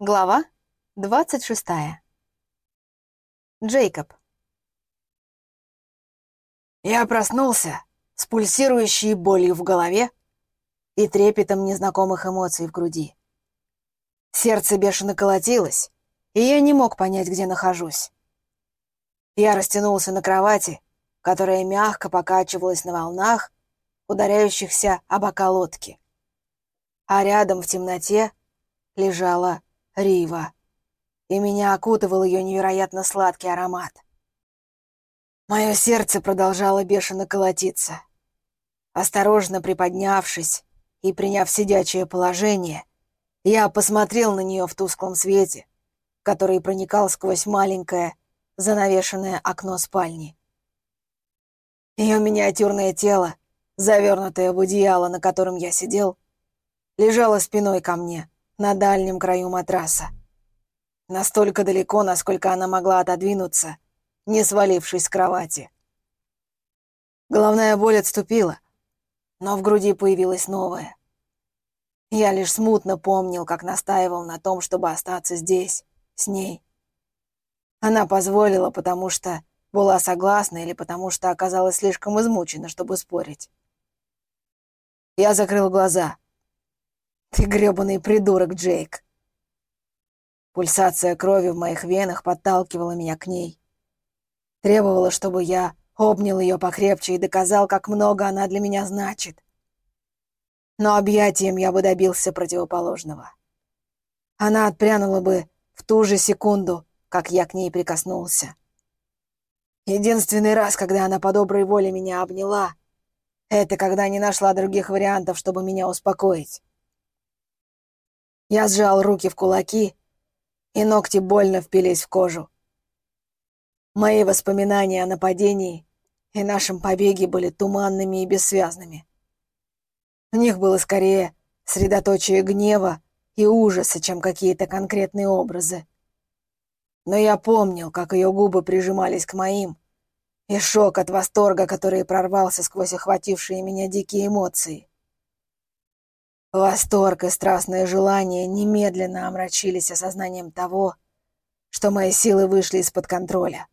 Глава 26. Джейкоб. Я проснулся с пульсирующей болью в голове и трепетом незнакомых эмоций в груди. Сердце бешено колотилось, и я не мог понять, где нахожусь. Я растянулся на кровати, которая мягко покачивалась на волнах, ударяющихся о бока. А рядом в темноте лежала Рива, и меня окутывал ее невероятно сладкий аромат. Мое сердце продолжало бешено колотиться. Осторожно приподнявшись и приняв сидячее положение, я посмотрел на нее в тусклом свете, который проникал сквозь маленькое, занавешенное окно спальни. Ее миниатюрное тело, завернутое в одеяло, на котором я сидел, лежало спиной ко мне — на дальнем краю матраса. Настолько далеко, насколько она могла отодвинуться, не свалившись с кровати. Головная боль отступила, но в груди появилась новая. Я лишь смутно помнил, как настаивал на том, чтобы остаться здесь, с ней. Она позволила, потому что была согласна или потому что оказалась слишком измучена, чтобы спорить. Я закрыл глаза — ты грёбаный придурок, Джейк. Пульсация крови в моих венах подталкивала меня к ней. Требовала, чтобы я обнял ее покрепче и доказал, как много она для меня значит. Но объятием я бы добился противоположного. Она отпрянула бы в ту же секунду, как я к ней прикоснулся. Единственный раз, когда она по доброй воле меня обняла, это когда не нашла других вариантов, чтобы меня успокоить. Я сжал руки в кулаки, и ногти больно впились в кожу. Мои воспоминания о нападении и нашем побеге были туманными и бессвязными. В них было скорее средоточие гнева и ужаса, чем какие-то конкретные образы. Но я помнил, как ее губы прижимались к моим, и шок от восторга, который прорвался сквозь охватившие меня дикие эмоции. Восторг и страстное желание немедленно омрачились осознанием того, что мои силы вышли из-под контроля.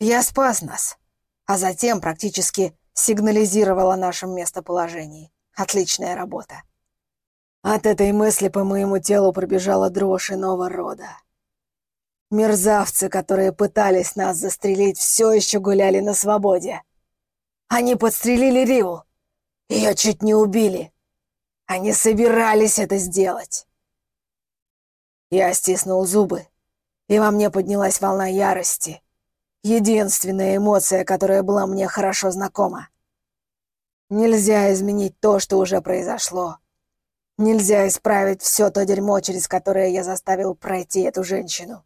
Я спас нас, а затем практически сигнализировал о нашем местоположении. Отличная работа. От этой мысли по моему телу пробежала дрожь иного рода. Мерзавцы, которые пытались нас застрелить, все еще гуляли на свободе. Они подстрелили Риву. Ее чуть не убили. Они собирались это сделать. Я стиснул зубы, и во мне поднялась волна ярости. Единственная эмоция, которая была мне хорошо знакома. Нельзя изменить то, что уже произошло. Нельзя исправить все то дерьмо, через которое я заставил пройти эту женщину.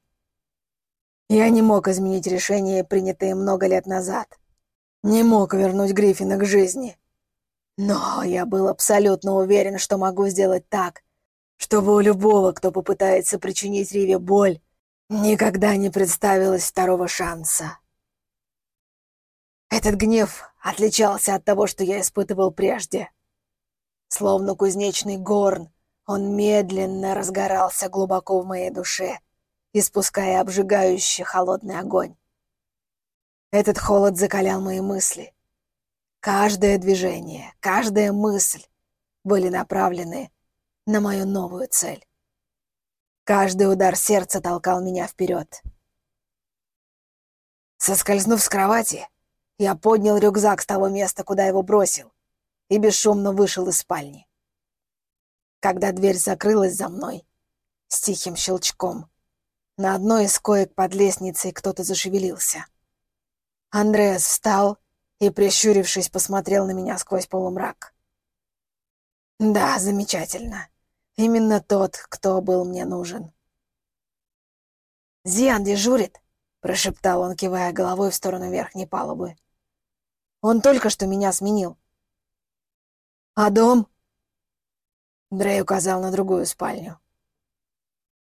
Я не мог изменить решение, принятое много лет назад. Не мог вернуть Гриффина к жизни. Но я был абсолютно уверен, что могу сделать так, чтобы у любого, кто попытается причинить Риве боль, никогда не представилось второго шанса. Этот гнев отличался от того, что я испытывал прежде. Словно кузнечный горн, он медленно разгорался глубоко в моей душе, испуская обжигающий холодный огонь. Этот холод закалял мои мысли, Каждое движение, каждая мысль были направлены на мою новую цель. Каждый удар сердца толкал меня вперед. Соскользнув с кровати, я поднял рюкзак с того места, куда его бросил, и бесшумно вышел из спальни. Когда дверь закрылась за мной, с тихим щелчком, на одной из коек под лестницей кто-то зашевелился. Андреас встал и, прищурившись, посмотрел на меня сквозь полумрак. «Да, замечательно. Именно тот, кто был мне нужен». «Зиан дежурит», — прошептал он, кивая головой в сторону верхней палубы. «Он только что меня сменил». «А дом?» Дрей указал на другую спальню.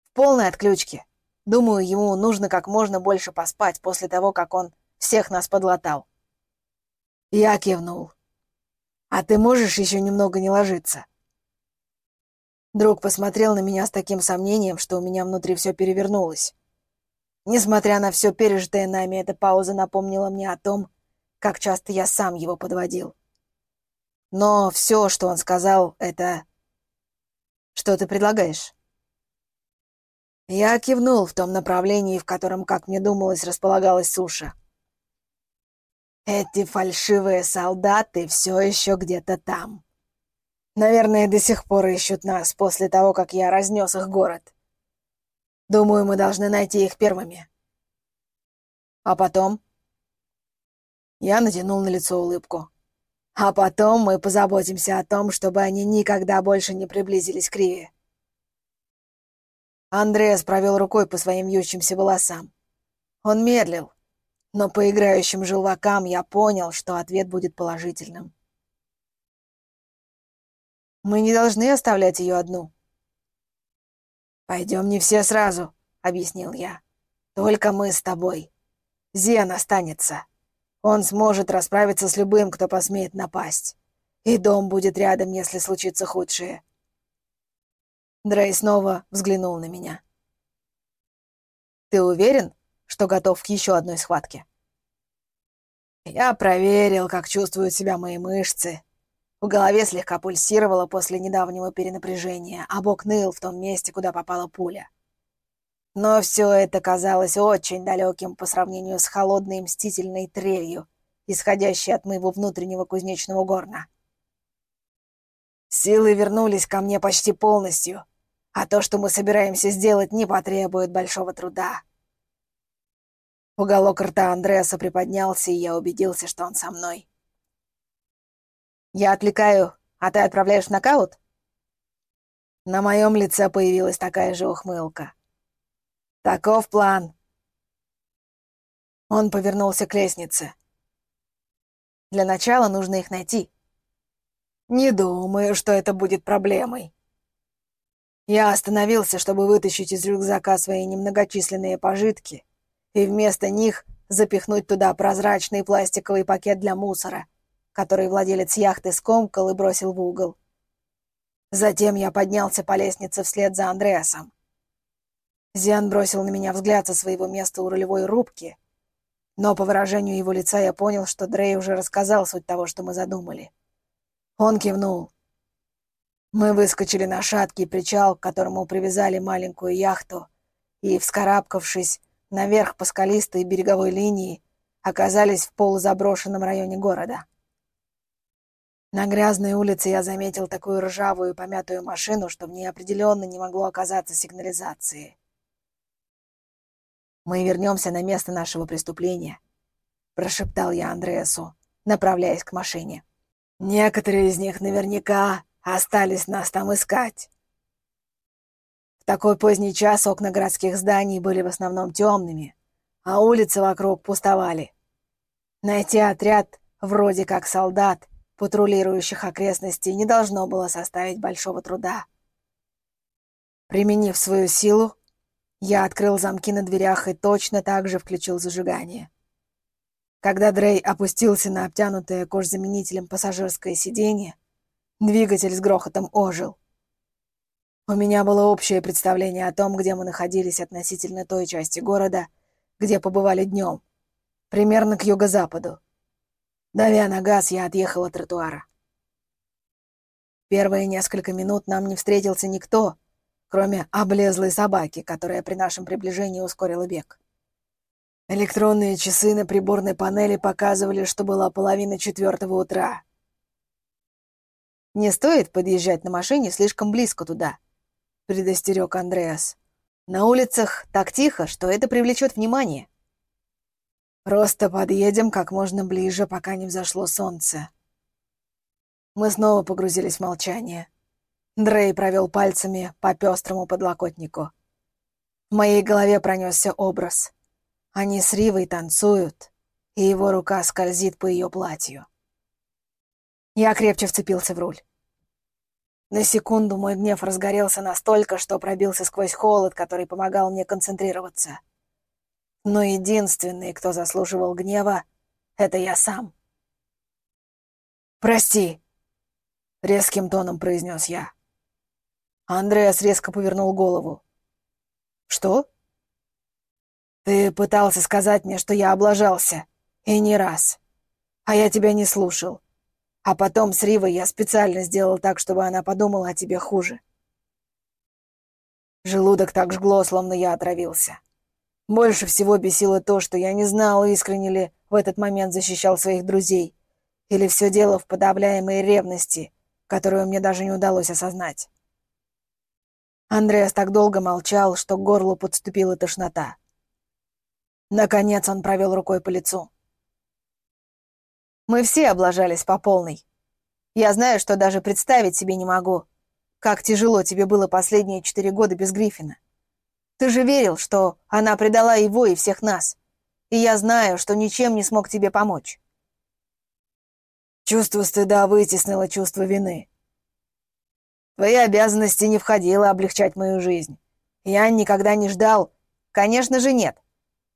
«В полной отключке. Думаю, ему нужно как можно больше поспать после того, как он всех нас подлатал». Я кивнул. «А ты можешь еще немного не ложиться?» Друг посмотрел на меня с таким сомнением, что у меня внутри все перевернулось. Несмотря на все пережитое нами, эта пауза напомнила мне о том, как часто я сам его подводил. Но все, что он сказал, это... Что ты предлагаешь? Я кивнул в том направлении, в котором, как мне думалось, располагалась суша. Эти фальшивые солдаты все еще где-то там. Наверное, до сих пор ищут нас после того, как я разнес их город. Думаю, мы должны найти их первыми. А потом? Я натянул на лицо улыбку. А потом мы позаботимся о том, чтобы они никогда больше не приблизились к Риве. Андреас провел рукой по своим вьющимся волосам. Он медлил, но по играющим желвакам я понял, что ответ будет положительным. Мы не должны оставлять ее одну. «Пойдем не все сразу», — объяснил я. «Только мы с тобой. Зен останется. Он сможет расправиться с любым, кто посмеет напасть. И дом будет рядом, если случится худшее». Дрей снова взглянул на меня. «Ты уверен, что готов к еще одной схватке?» Я проверил, как чувствуют себя мои мышцы, в голове слегка пульсировало после недавнего перенапряжения, а бок ныл в том месте, куда попала пуля. Но все это казалось очень далеким по сравнению с холодной мстительной трелью, исходящей от моего внутреннего кузнечного горна. Силы вернулись ко мне почти полностью, а то, что мы собираемся сделать, не потребует большого труда. Уголок рта Андреаса приподнялся, и я убедился, что он со мной. Я отвлекаю, а ты отправляешь в нокаут? На моем лице появилась такая же ухмылка. Таков план. Он повернулся к лестнице. Для начала нужно их найти. Не думаю, что это будет проблемой. Я остановился, чтобы вытащить из рюкзака свои немногочисленные пожитки и вместо них запихнуть туда прозрачный пластиковый пакет для мусора, который владелец яхты скомкал и бросил в угол. Затем я поднялся по лестнице вслед за Андреасом. Зиан бросил на меня взгляд со своего места у рулевой рубки, но по выражению его лица я понял, что Дрей уже рассказал суть того, что мы задумали. Он кивнул. Мы выскочили на шаткий причал, к которому привязали маленькую яхту, и, вскарабкавшись наверх по скалистой береговой линии, оказались в полузаброшенном районе города. На грязной улице я заметил такую ржавую и помятую машину, что в ней определенно не могло оказаться сигнализации. «Мы вернемся на место нашего преступления», — прошептал я Андреасу, направляясь к машине. «Некоторые из них наверняка остались нас там искать». В такой поздний час окна городских зданий были в основном темными, а улицы вокруг пустовали. Найти отряд вроде как солдат патрулирующих окрестности не должно было составить большого труда. Применив свою силу, я открыл замки на дверях и точно так же включил зажигание. Когда Дрей опустился на обтянутое кожзаменителем пассажирское сиденье, двигатель с грохотом ожил. У меня было общее представление о том, где мы находились относительно той части города, где побывали днем, примерно к юго-западу. Давя на газ, я отъехал от тротуара. Первые несколько минут нам не встретился никто, кроме облезлой собаки, которая при нашем приближении ускорила бег. Электронные часы на приборной панели показывали, что была половина четвертого утра. «Не стоит подъезжать на машине слишком близко туда», — предостерег Андреас. «На улицах так тихо, что это привлечет внимание». Просто подъедем как можно ближе, пока не взошло солнце. Мы снова погрузились в молчание. Дрей провел пальцами по пестрому подлокотнику. В моей голове пронесся образ. Они с Ривой танцуют, и его рука скользит по ее платью. Я крепче вцепился в руль. На секунду мой гнев разгорелся настолько, что пробился сквозь холод, который помогал мне концентрироваться — но единственный, кто заслуживал гнева, — это я сам. «Прости», — резким тоном произнес я. Андреас резко повернул голову. «Что?» «Ты пытался сказать мне, что я облажался. И не раз. А я тебя не слушал. А потом с Ривой я специально сделал так, чтобы она подумала о тебе хуже. Желудок так жгло, словно я отравился. Больше всего бесило то, что я не знал, искренне ли в этот момент защищал своих друзей, или все дело в подавляемой ревности, которую мне даже не удалось осознать. Андреас так долго молчал, что к горлу подступила тошнота. Наконец он провел рукой по лицу. Мы все облажались по полной. Я знаю, что даже представить себе не могу, как тяжело тебе было последние четыре года без Гриффина. Ты же верил, что она предала его и всех нас. И я знаю, что ничем не смог тебе помочь. Чувство стыда вытеснило чувство вины. Твои обязанности не входило облегчать мою жизнь. Я никогда не ждал. Конечно же, нет.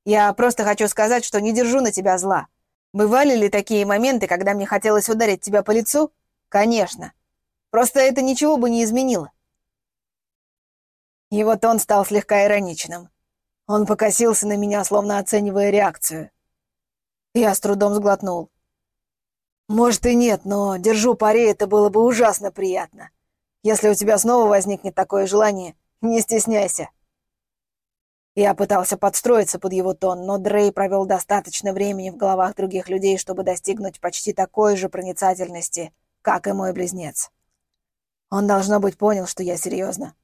Я просто хочу сказать, что не держу на тебя зла. Бывали ли такие моменты, когда мне хотелось ударить тебя по лицу? Конечно. Просто это ничего бы не изменило. Его тон стал слегка ироничным. Он покосился на меня, словно оценивая реакцию. Я с трудом сглотнул. «Может и нет, но держу пари, это было бы ужасно приятно. Если у тебя снова возникнет такое желание, не стесняйся». Я пытался подстроиться под его тон, но Дрей провел достаточно времени в головах других людей, чтобы достигнуть почти такой же проницательности, как и мой близнец. Он, должно быть, понял, что я серьезно.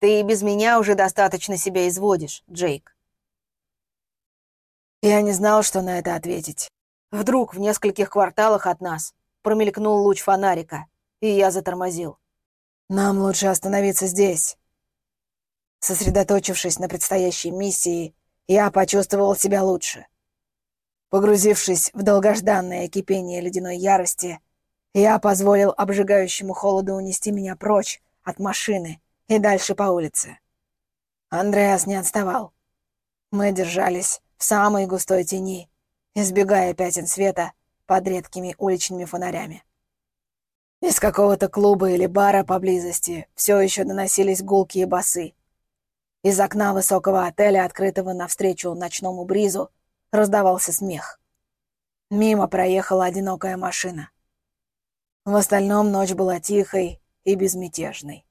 Ты и без меня уже достаточно себя изводишь, Джейк. Я не знал, что на это ответить. Вдруг в нескольких кварталах от нас промелькнул луч фонарика, и я затормозил. Нам лучше остановиться здесь. Сосредоточившись на предстоящей миссии, я почувствовал себя лучше. Погрузившись в долгожданное кипение ледяной ярости, я позволил обжигающему холоду унести меня прочь от машины и дальше по улице. Андреас не отставал. Мы держались в самой густой тени, избегая пятен света под редкими уличными фонарями. Из какого-то клуба или бара поблизости все еще доносились гулкие басы. Из окна высокого отеля, открытого навстречу ночному бризу, раздавался смех. Мимо проехала одинокая машина. В остальном ночь была тихой и безмятежной.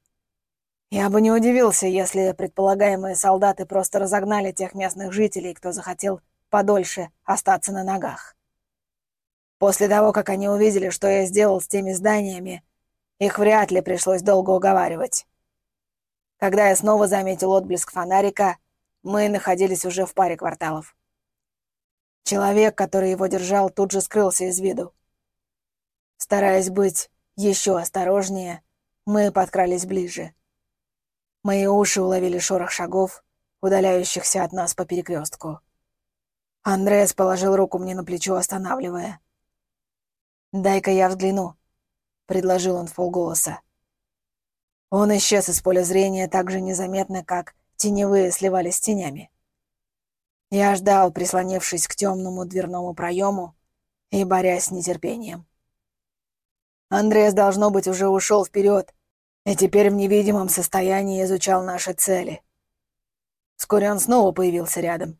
Я бы не удивился, если предполагаемые солдаты просто разогнали тех местных жителей, кто захотел подольше остаться на ногах. После того, как они увидели, что я сделал с теми зданиями, их вряд ли пришлось долго уговаривать. Когда я снова заметил отблеск фонарика, мы находились уже в паре кварталов. Человек, который его держал, тут же скрылся из виду. Стараясь быть еще осторожнее, мы подкрались ближе. Мои уши уловили шорох шагов, удаляющихся от нас по перекрестку. Андреас положил руку мне на плечо, останавливая. «Дай-ка я взгляну», — предложил он в полголоса. Он исчез из поля зрения так же незаметно, как теневые сливались с тенями. Я ждал, прислонившись к темному дверному проему и борясь с нетерпением. Андреас, должно быть, уже ушел вперед, и теперь в невидимом состоянии изучал наши цели. Вскоре он снова появился рядом.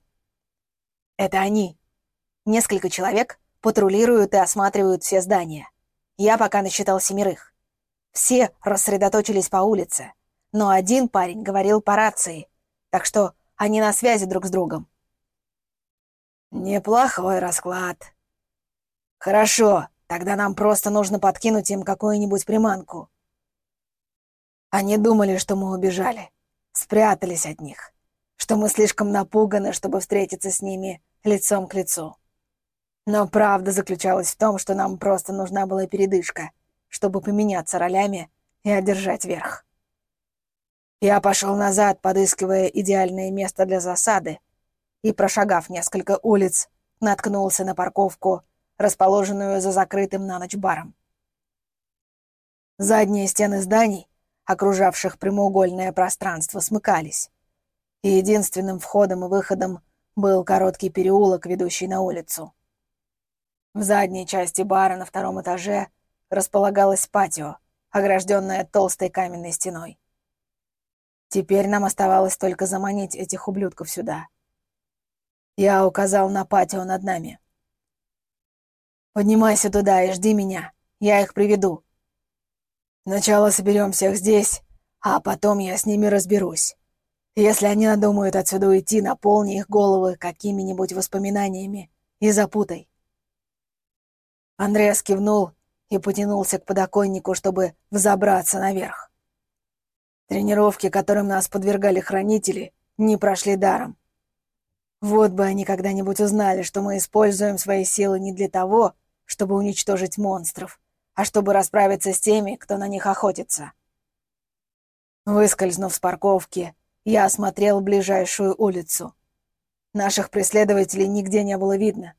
«Это они. Несколько человек патрулируют и осматривают все здания. Я пока насчитал семерых. Все рассредоточились по улице, но один парень говорил по рации, так что они на связи друг с другом». «Неплохой расклад. Хорошо, Тогда нам просто нужно подкинуть им какую-нибудь приманку. Они думали, что мы убежали, спрятались от них, что мы слишком напуганы, чтобы встретиться с ними лицом к лицу. Но правда заключалась в том, что нам просто нужна была передышка, чтобы поменяться ролями и одержать верх. Я пошел назад, подыскивая идеальное место для засады, и, прошагав несколько улиц, наткнулся на парковку расположенную за закрытым на ночь баром. Задние стены зданий, окружавших прямоугольное пространство, смыкались, и единственным входом и выходом был короткий переулок, ведущий на улицу. В задней части бара на втором этаже располагалось патио, огражденная толстой каменной стеной. Теперь нам оставалось только заманить этих ублюдков сюда. Я указал на патио над нами. «Поднимайся туда и жди меня. Я их приведу. Сначала соберем всех здесь, а потом я с ними разберусь. Если они надумают отсюда уйти, наполни их головы какими-нибудь воспоминаниями и запутай». Андреас кивнул и потянулся к подоконнику, чтобы взобраться наверх. Тренировки, которым нас подвергали хранители, не прошли даром. Вот бы они когда-нибудь узнали, что мы используем свои силы не для того, чтобы уничтожить монстров, а чтобы расправиться с теми, кто на них охотится. Выскользнув с парковки, я осмотрел ближайшую улицу. Наших преследователей нигде не было видно,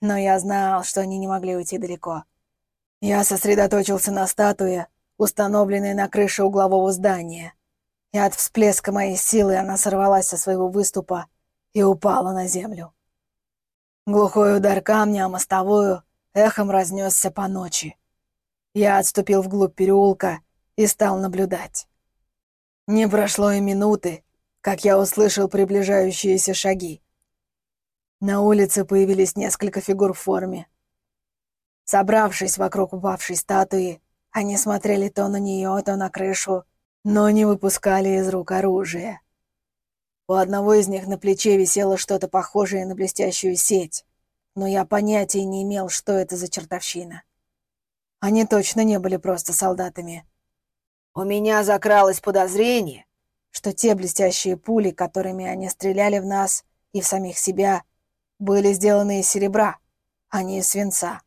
но я знал, что они не могли уйти далеко. Я сосредоточился на статуе, установленной на крыше углового здания, и от всплеска моей силы она сорвалась со своего выступа и упала на землю. Глухой удар камня о мостовую эхом разнесся по ночи. Я отступил вглубь переулка и стал наблюдать. Не прошло и минуты, как я услышал приближающиеся шаги. На улице появились несколько фигур в форме. Собравшись вокруг упавшей статуи, они смотрели то на нее, то на крышу, но не выпускали из рук оружие. У одного из них на плече висело что-то похожее на блестящую сеть, но я понятия не имел, что это за чертовщина. Они точно не были просто солдатами. У меня закралось подозрение, что те блестящие пули, которыми они стреляли в нас и в самих себя, были сделаны из серебра, а не из свинца.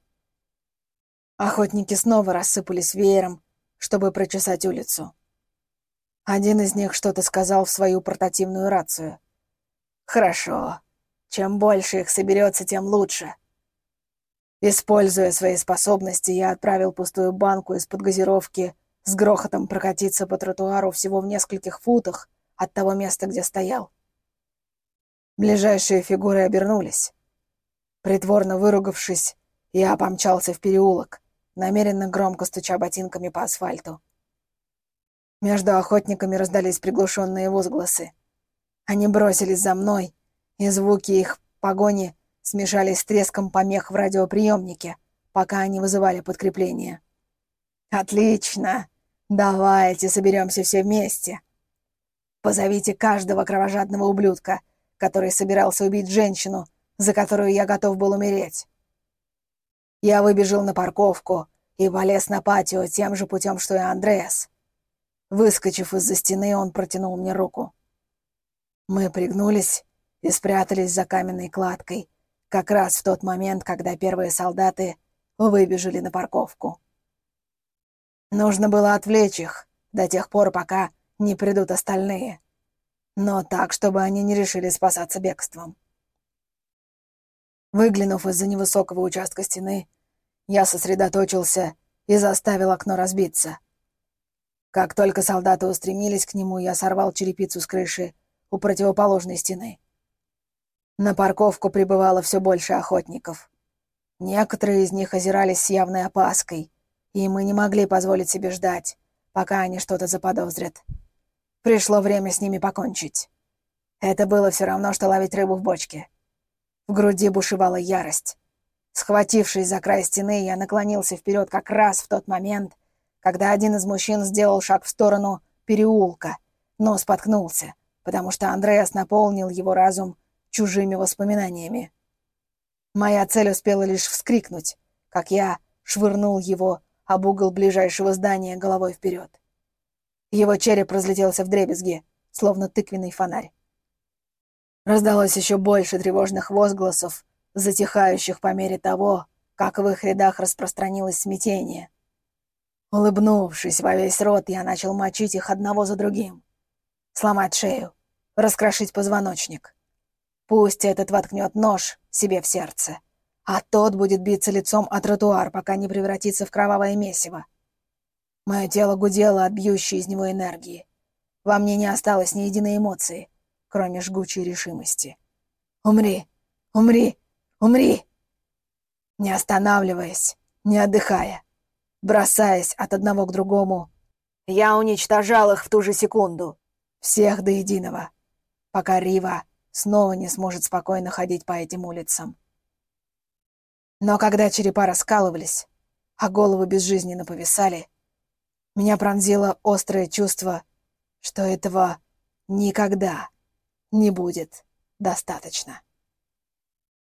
Охотники снова рассыпались веером, чтобы прочесать улицу. Один из них что-то сказал в свою портативную рацию. «Хорошо. Чем больше их соберется, тем лучше». Используя свои способности, я отправил пустую банку из-под газировки с грохотом прокатиться по тротуару всего в нескольких футах от того места, где стоял. Ближайшие фигуры обернулись. Притворно выругавшись, я помчался в переулок, намеренно громко стуча ботинками по асфальту. Между охотниками раздались приглушенные возгласы. Они бросились за мной, и звуки их погони смешались с треском помех в радиоприемнике, пока они вызывали подкрепление. «Отлично! Давайте соберемся все вместе. Позовите каждого кровожадного ублюдка, который собирался убить женщину, за которую я готов был умереть». Я выбежал на парковку и полез на патио тем же путем, что и Андреас. Выскочив из-за стены, он протянул мне руку. Мы пригнулись и спрятались за каменной кладкой, как раз в тот момент, когда первые солдаты выбежали на парковку. Нужно было отвлечь их до тех пор, пока не придут остальные, но так, чтобы они не решили спасаться бегством. Выглянув из-за невысокого участка стены, я сосредоточился и заставил окно разбиться. Как только солдаты устремились к нему, я сорвал черепицу с крыши у противоположной стены. На парковку прибывало все больше охотников. Некоторые из них озирались с явной опаской, и мы не могли позволить себе ждать, пока они что-то заподозрят. Пришло время с ними покончить. Это было все равно, что ловить рыбу в бочке. В груди бушевала ярость. Схватившись за край стены, я наклонился вперед как раз в тот момент, когда один из мужчин сделал шаг в сторону переулка, но споткнулся, потому что Андреас наполнил его разум чужими воспоминаниями. Моя цель успела лишь вскрикнуть, как я швырнул его об угол ближайшего здания головой вперед. Его череп разлетелся в дребезги, словно тыквенный фонарь. Раздалось еще больше тревожных возгласов, затихающих по мере того, как в их рядах распространилось смятение. Улыбнувшись во весь рот, я начал мочить их одного за другим. Сломать шею, раскрошить позвоночник. Пусть этот воткнет нож себе в сердце, а тот будет биться лицом о тротуар, пока не превратится в кровавое месиво. Мое тело гудело от бьющей из него энергии. Во мне не осталось ни единой эмоции, кроме жгучей решимости. «Умри! Умри! Умри!» Не останавливаясь, не отдыхая бросаясь от одного к другому Я уничтожал их в ту же секунду. Всех до единого. Пока Рива снова не сможет спокойно ходить по этим улицам. Но когда черепа раскалывались, а головы безжизненно повисали, меня пронзило острое чувство, что этого никогда не будет достаточно.